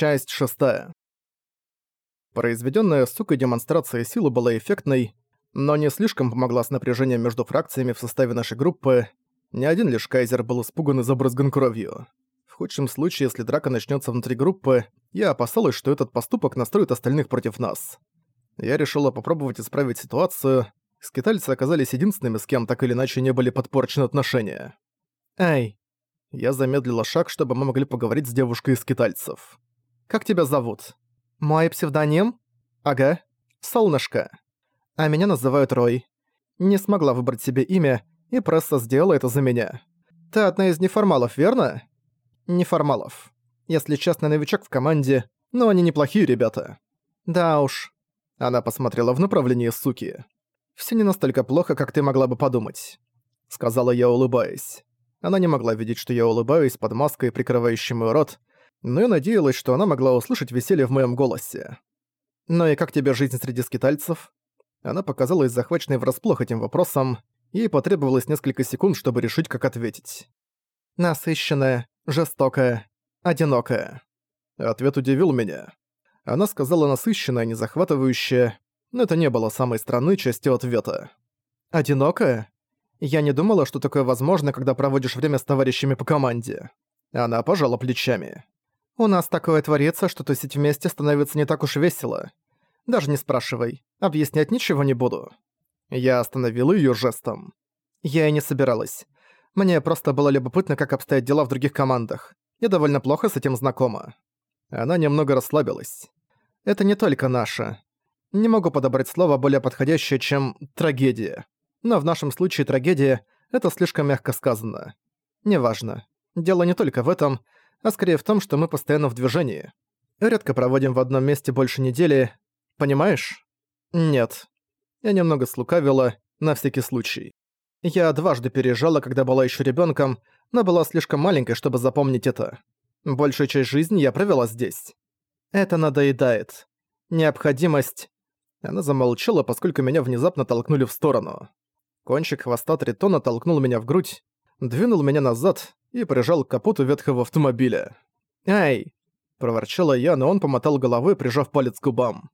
Часть шестая. Произведенная сукой демонстрация силы была эффектной, но не слишком помогла с напряжением между фракциями в составе нашей группы. Ни один лишь Кайзер был испуган и забрызган кровью. В худшем случае, если драка начнется внутри группы, я опасалась, что этот поступок настроит остальных против нас. Я решила попробовать исправить ситуацию. Скитальцы оказались единственными, с кем так или иначе не были подпорчены отношения. «Эй!» Я замедлила шаг, чтобы мы могли поговорить с девушкой из скитальцев. «Как тебя зовут?» «Мой псевдоним?» «Ага. Солнышко. А меня называют Рой. Не смогла выбрать себе имя, и пресса сделала это за меня. Ты одна из неформалов, верно?» «Неформалов. Если честно, новичок в команде, но они неплохие ребята». «Да уж». Она посмотрела в направлении суки. «Всё не настолько плохо, как ты могла бы подумать», — сказала я, улыбаясь. Она не могла видеть, что я улыбаюсь под маской, прикрывающей мой рот, но я надеялась, что она могла услышать веселье в моем голосе. «Ну и как тебе жизнь среди скитальцев?» Она показалась захваченной врасплох этим вопросом, ей потребовалось несколько секунд, чтобы решить, как ответить. «Насыщенная, жестокая, одинокая». Ответ удивил меня. Она сказала насыщенная, не захватывающая, но это не было самой странной частью ответа. «Одинокая? Я не думала, что такое возможно, когда проводишь время с товарищами по команде». Она пожала плечами. «У нас такое творится, что тусить вместе становится не так уж весело. Даже не спрашивай, объяснять ничего не буду». Я остановил её жестом. Я и не собиралась. Мне просто было любопытно, как обстоят дела в других командах. Я довольно плохо с этим знакома. Она немного расслабилась. Это не только наше. Не могу подобрать слово более подходящее, чем «трагедия». Но в нашем случае трагедия — это слишком мягко сказано. Неважно. Дело не только в этом, а скорее в том, что мы постоянно в движении. Редко проводим в одном месте больше недели. Понимаешь? Нет. Я немного слукавила, на всякий случай. Я дважды переезжала, когда была еще ребенком, но была слишком маленькой, чтобы запомнить это. Большую часть жизни я провела здесь. Это надоедает. Необходимость... Она замолчала, поскольку меня внезапно толкнули в сторону. Кончик хвоста Тритона толкнул меня в грудь, двинул меня назад и прижал к капоту ветхого автомобиля. «Ай!» – проворчала я, но он помотал головой, прижав палец к губам.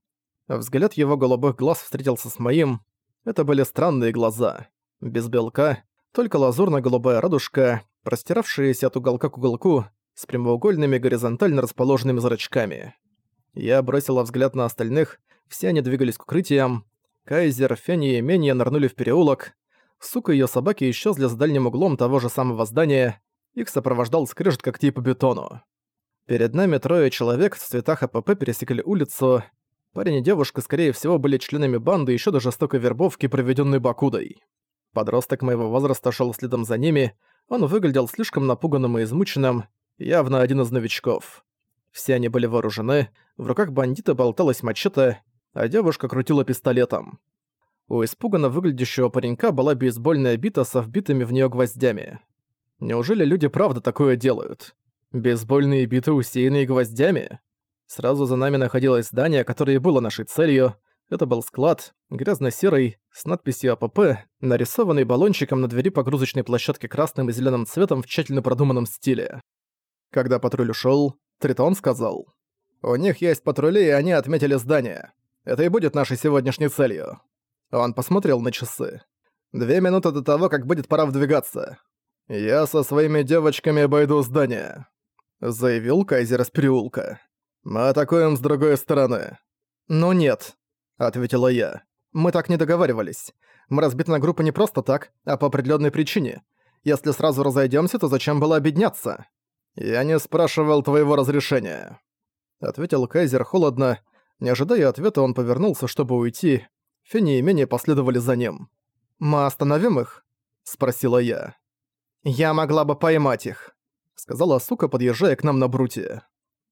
Взгляд его голубых глаз встретился с моим. Это были странные глаза. Без белка, только лазурно-голубая радужка, простиравшаяся от уголка к уголку, с прямоугольными горизонтально расположенными зрачками. Я бросила взгляд на остальных, все они двигались к укрытиям. Кайзер, Фенни и Менья нырнули в переулок. Сука и её собаки исчезли за дальним углом того же самого здания. Их сопровождал скрежет когтей по бетону. Перед нами трое человек в цветах АПП пересекли улицу. Парень и девушка, скорее всего, были членами банды еще до жестокой вербовки, проведенной Бакудой. Подросток моего возраста шел следом за ними, он выглядел слишком напуганным и измученным, явно один из новичков. Все они были вооружены, в руках бандита болталась мачете, а девушка крутила пистолетом. У испуганно выглядящего паренька была бейсбольная бита со вбитыми в нее гвоздями. Неужели люди правда такое делают? Бейсбольные биты, усеянные гвоздями? Сразу за нами находилось здание, которое было нашей целью. Это был склад, грязно-серый, с надписью АПП, нарисованный баллончиком на двери погрузочной площадки красным и зеленым цветом в тщательно продуманном стиле. Когда патруль ушел, Тритон сказал, «У них есть патрули, и они отметили здание. Это и будет нашей сегодняшней целью». Он посмотрел на часы. «Две минуты до того, как будет пора вдвигаться. «Я со своими девочками обойду здание», — заявил Кайзер из переулка. «Мы атакуем с другой стороны». «Ну нет», — ответила я. «Мы так не договаривались. Мы разбиты на группы не просто так, а по определенной причине. Если сразу разойдемся, то зачем было объединяться?» «Я не спрашивал твоего разрешения», — ответил Кайзер холодно. Не ожидая ответа, он повернулся, чтобы уйти. Фенни и Мени последовали за ним. «Мы остановим их?» — спросила я. «Я могла бы поймать их», — сказала сука, подъезжая к нам на бруте.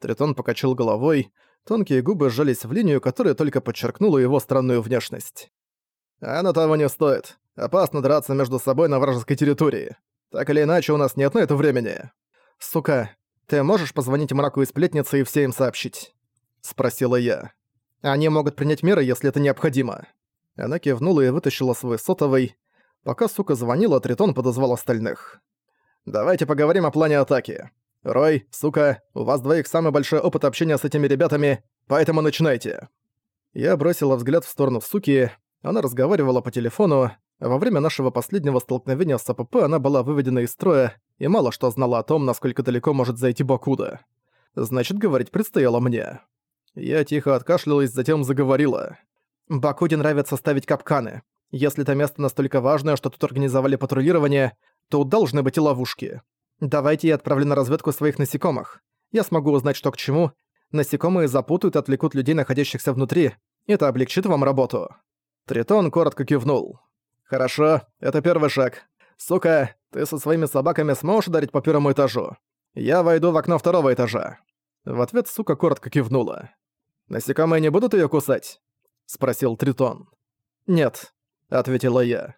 Тритон покачал головой, тонкие губы сжались в линию, которая только подчеркнула его странную внешность. «Оно того не стоит. Опасно драться между собой на вражеской территории. Так или иначе, у нас нет на это времени. Сука, ты можешь позвонить мраку и сплетнице и все им сообщить?» — спросила я. «Они могут принять меры, если это необходимо». Она кивнула и вытащила свой сотовый, Пока сука звонила, Тритон подозвал остальных. «Давайте поговорим о плане атаки. «Рой, сука, у вас двоих самый большой опыт общения с этими ребятами, поэтому начинайте». Я бросила взгляд в сторону суки, она разговаривала по телефону, во время нашего последнего столкновения с АПП она была выведена из строя и мало что знала о том, насколько далеко может зайти Бакуда. Значит, говорить предстояло мне. Я тихо откашлялась, затем заговорила. «Бакуде нравится ставить капканы. Если это место настолько важное, что тут организовали патрулирование, то должны быть и ловушки. Давайте я отправлю на разведку своих насекомых. Я смогу узнать, что к чему. Насекомые запутают и отвлекут людей, находящихся внутри. Это облегчит вам работу». Тритон коротко кивнул. «Хорошо, это первый шаг. Сука, ты со своими собаками сможешь ударить по первому этажу? Я войду в окно второго этажа». В ответ сука коротко кивнула. «Насекомые не будут её кусать?» — спросил Тритон. «Нет», — ответила я.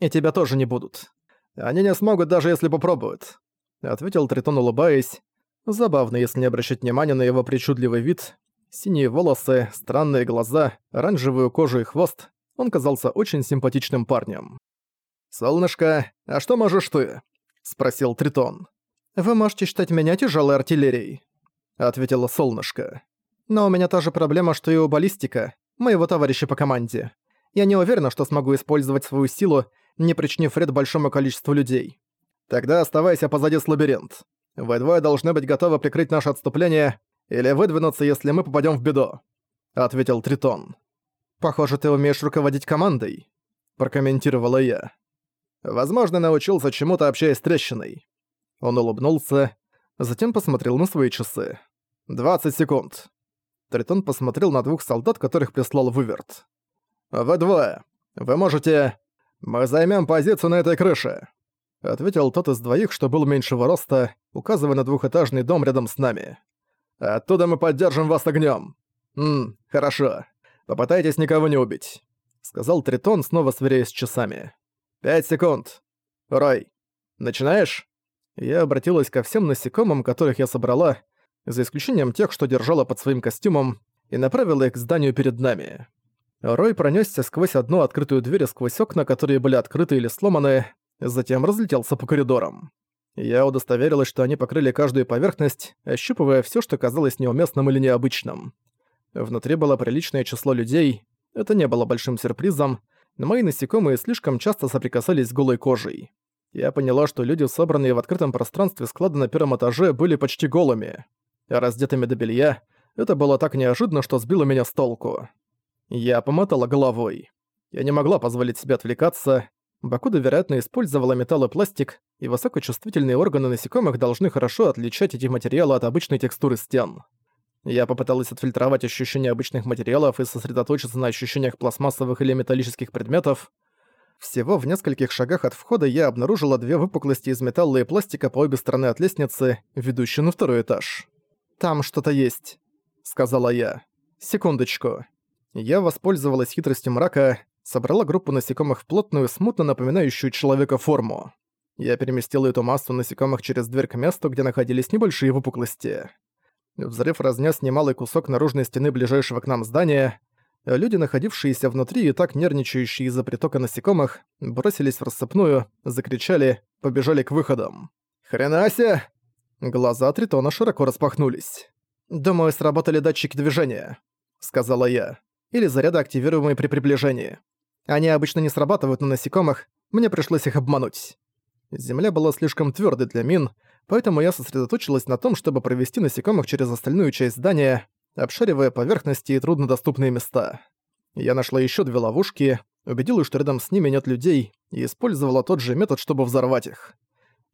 «И тебя тоже не будут. Они не смогут, даже если попробуют», — ответил Тритон, улыбаясь. Забавно, если не обращать внимания на его причудливый вид. Синие волосы, странные глаза, оранжевую кожу и хвост. Он казался очень симпатичным парнем. «Солнышко, а что можешь ты?» — спросил Тритон. «Вы можете считать меня тяжелой артиллерией», — ответила Солнышко. «Но у меня та же проблема, что и у баллистика, моего товарища по команде. Я не уверена, что смогу использовать свою силу, не причинив вред большому количеству людей. Тогда оставайся позади с лабиринт. Вы двое должны быть готовы прикрыть наше отступление или выдвинуться, если мы попадем в беду», — ответил Тритон. «Похоже, ты умеешь руководить командой», — прокомментировала я. «Возможно, научился чему-то, общаясь с трещиной». Он улыбнулся, затем посмотрел на свои часы. «20 секунд». Тритон посмотрел на двух солдат, которых прислал Выверт. «Вы двое. Вы можете... Мы займем позицию на этой крыше», — ответил тот из двоих, что был меньшего роста, указывая на двухэтажный дом рядом с нами. «Оттуда мы поддержим вас огнем. «Ммм, хорошо. Попытайтесь никого не убить», — сказал Тритон, снова сверяясь с часами. «Пять секунд. Рой, начинаешь?» Я обратилась ко всем насекомым, которых я собрала, за исключением тех, что держала под своим костюмом, и направила их к зданию перед нами. Рой пронесся сквозь одну открытую дверь сквозь окна, которые были открыты или сломаны, затем разлетелся по коридорам. Я удостоверилась, что они покрыли каждую поверхность, ощупывая все, что казалось неуместным или необычным. Внутри было приличное число людей, это не было большим сюрпризом, но мои насекомые слишком часто соприкасались с голой кожей. Я поняла, что люди, собранные в открытом пространстве склада на первом этаже, были почти голыми. Раздетыми до белья, это было так неожиданно, что сбило меня с толку. Я помотала головой. Я не могла позволить себе отвлекаться. Бакуда, вероятно, использовала металл и пластик, и высокочувствительные органы насекомых должны хорошо отличать эти материалы от обычной текстуры стен. Я попыталась отфильтровать ощущения обычных материалов и сосредоточиться на ощущениях пластмассовых или металлических предметов. Всего в нескольких шагах от входа я обнаружила две выпуклости из металла и пластика по обе стороны от лестницы, ведущей на второй этаж. «Там что-то есть», — сказала я. «Секундочку». Я воспользовалась хитростью мрака, собрала группу насекомых в плотную, смутно напоминающую человека форму. Я переместила эту массу насекомых через дверь к месту, где находились небольшие выпуклости. Взрыв разнес немалый кусок наружной стены ближайшего к нам здания. Люди, находившиеся внутри и так нервничающие из-за притока насекомых, бросились в рассыпную, закричали, побежали к выходам. «Хренасе!» Глаза Тритона широко распахнулись. «Думаю, сработали датчики движения», — сказала я. «Или заряды, активируемые при приближении. Они обычно не срабатывают на насекомых, мне пришлось их обмануть». Земля была слишком твердой для мин, поэтому я сосредоточилась на том, чтобы провести насекомых через остальную часть здания, обшаривая поверхности и труднодоступные места. Я нашла еще две ловушки, убедилась, что рядом с ними нет людей, и использовала тот же метод, чтобы взорвать их.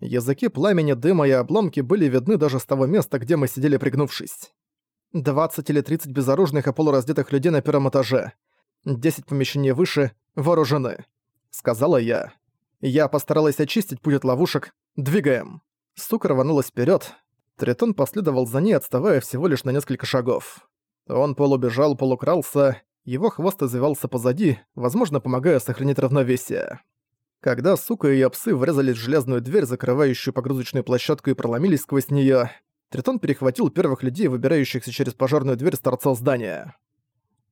Языки пламени, дыма и обломки были видны даже с того места, где мы сидели пригнувшись. 20 или 30 безоружных и полураздетых людей на первом этаже. 10 помещений выше, вооружены. Сказала я. Я постаралась очистить путь от ловушек. Двигаем. Сука рванулась вперед. Тритон последовал за ней, отставая всего лишь на несколько шагов. Он полубежал, полукрался, его хвост извивался позади, возможно, помогая сохранить равновесие. Когда сука и её псы врезались в железную дверь, закрывающую погрузочную площадку и проломились сквозь неё, Тритон перехватил первых людей, выбирающихся через пожарную дверь с торца здания.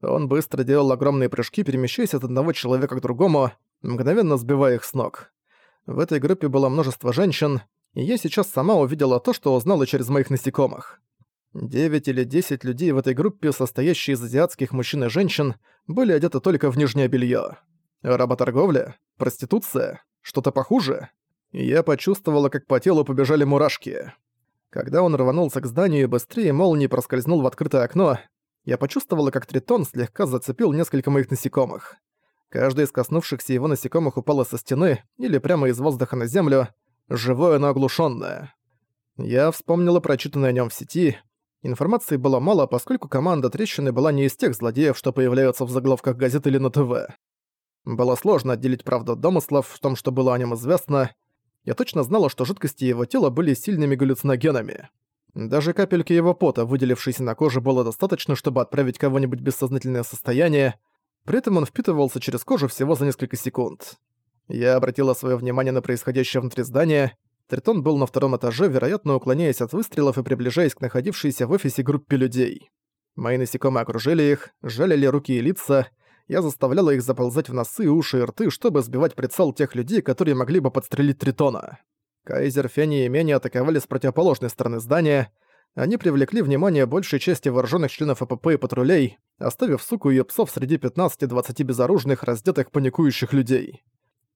Он быстро делал огромные прыжки, перемещаясь от одного человека к другому, мгновенно сбивая их с ног. В этой группе было множество женщин, и я сейчас сама увидела то, что узнала через моих насекомых. Девять или десять людей в этой группе, состоящей из азиатских мужчин и женщин, были одеты только в нижнее белье. Работорговля? Проституция? Что-то похуже? я почувствовала, как по телу побежали мурашки. Когда он рванулся к зданию и быстрее молнии проскользнул в открытое окно, я почувствовала, как тритон слегка зацепил несколько моих насекомых. Каждый из коснувшихся его насекомых упало со стены или прямо из воздуха на землю, живое, но оглушённое. Я вспомнила прочитанное о нём в сети. Информации было мало, поскольку команда трещины была не из тех злодеев, что появляются в заголовках газет или на ТВ. Было сложно отделить правду от домыслов в том, что было о нем известно. Я точно знала, что жидкости его тела были сильными галлюциногенами. Даже капельки его пота, выделившейся на коже, было достаточно, чтобы отправить кого-нибудь в бессознательное состояние, при этом он впитывался через кожу всего за несколько секунд. Я обратила свое внимание на происходящее внутри здания. Тритон был на втором этаже, вероятно, уклоняясь от выстрелов и приближаясь к находившейся в офисе группе людей. Мои насекомые окружили их, жалили руки и лица. Я заставляла их заползать в носы, уши и рты, чтобы сбивать прицел тех людей, которые могли бы подстрелить Тритона. Кайзер, Фенни и Мени атаковали с противоположной стороны здания. Они привлекли внимание большей части вооруженных членов АПП и патрулей, оставив суку и её псов среди 15-20 безоружных, раздетых, паникующих людей.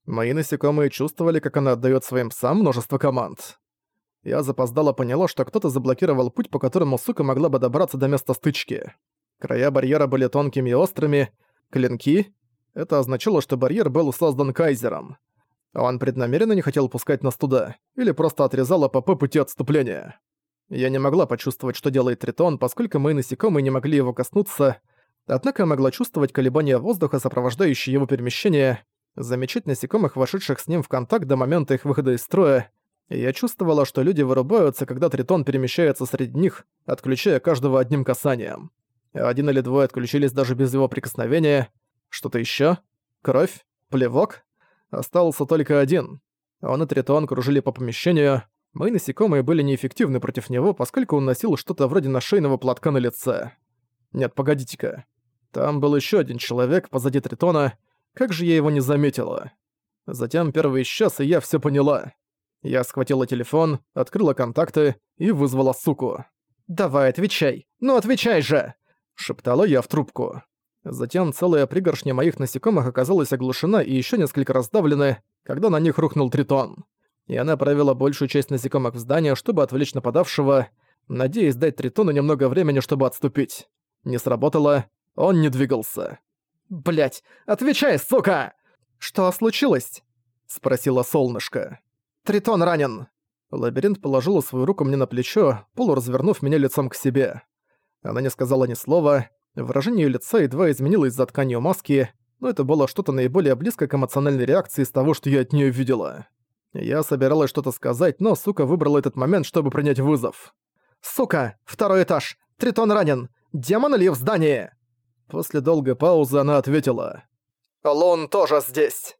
Мои насекомые чувствовали, как она отдаёт своим псам множество команд. Я запоздало поняла, что кто-то заблокировал путь, по которому сука могла бы добраться до места стычки. Края барьера были тонкими и острыми, клинки — это означало, что барьер был создан Кайзером. Он преднамеренно не хотел пускать нас туда, или просто отрезал АПП пути отступления. Я не могла почувствовать, что делает Тритон, поскольку мы насекомые не могли его коснуться, однако могла чувствовать колебания воздуха, сопровождающие его перемещение, замечать насекомых, вошедших с ним в контакт до момента их выхода из строя, я чувствовала, что люди вырубаются, когда Тритон перемещается среди них, отключая каждого одним касанием. Один или двое отключились даже без его прикосновения. Что-то еще? Кровь? Плевок? Остался только один. Он и Тритон кружили по помещению. Мои насекомые были неэффективны против него, поскольку он носил что-то вроде нашейного платка на лице. Нет, погодите-ка. Там был еще один человек позади Тритона. Как же я его не заметила? Затем первый исчез, и я все поняла. Я схватила телефон, открыла контакты и вызвала суку. «Давай, отвечай! Ну отвечай же!» — шептала я в трубку. Затем целая пригоршня моих насекомых оказалась оглушена и еще несколько раздавлены, когда на них рухнул тритон. И она провела большую часть насекомых в здание, чтобы отвлечь нападавшего, надеясь дать тритону немного времени, чтобы отступить. Не сработало, он не двигался. Блять, отвечай, сука!» «Что случилось?» — спросила солнышко. «Тритон ранен!» Лабиринт положила свою руку мне на плечо, полуразвернув меня лицом к себе. Она не сказала ни слова, Выражение лица едва изменилось за тканью маски, но это было что-то наиболее близко к эмоциональной реакции из того, что я от нее видела. Я собиралась что-то сказать, но сука выбрала этот момент, чтобы принять вызов. «Сука! Второй этаж! Тритон ранен! Демон или в здании?» После долгой паузы она ответила. «Лун тоже здесь!»